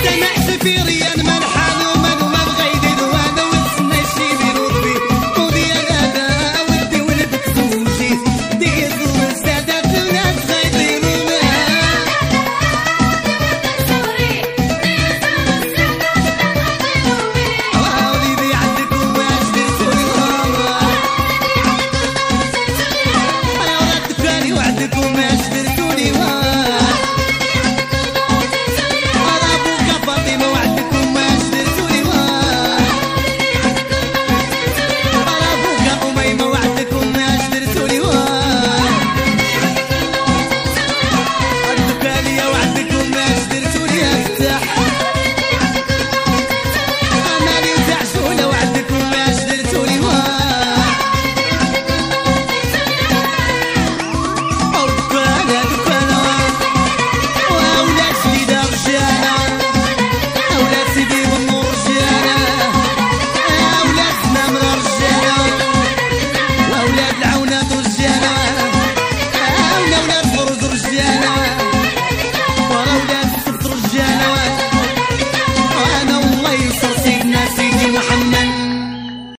Este Mexican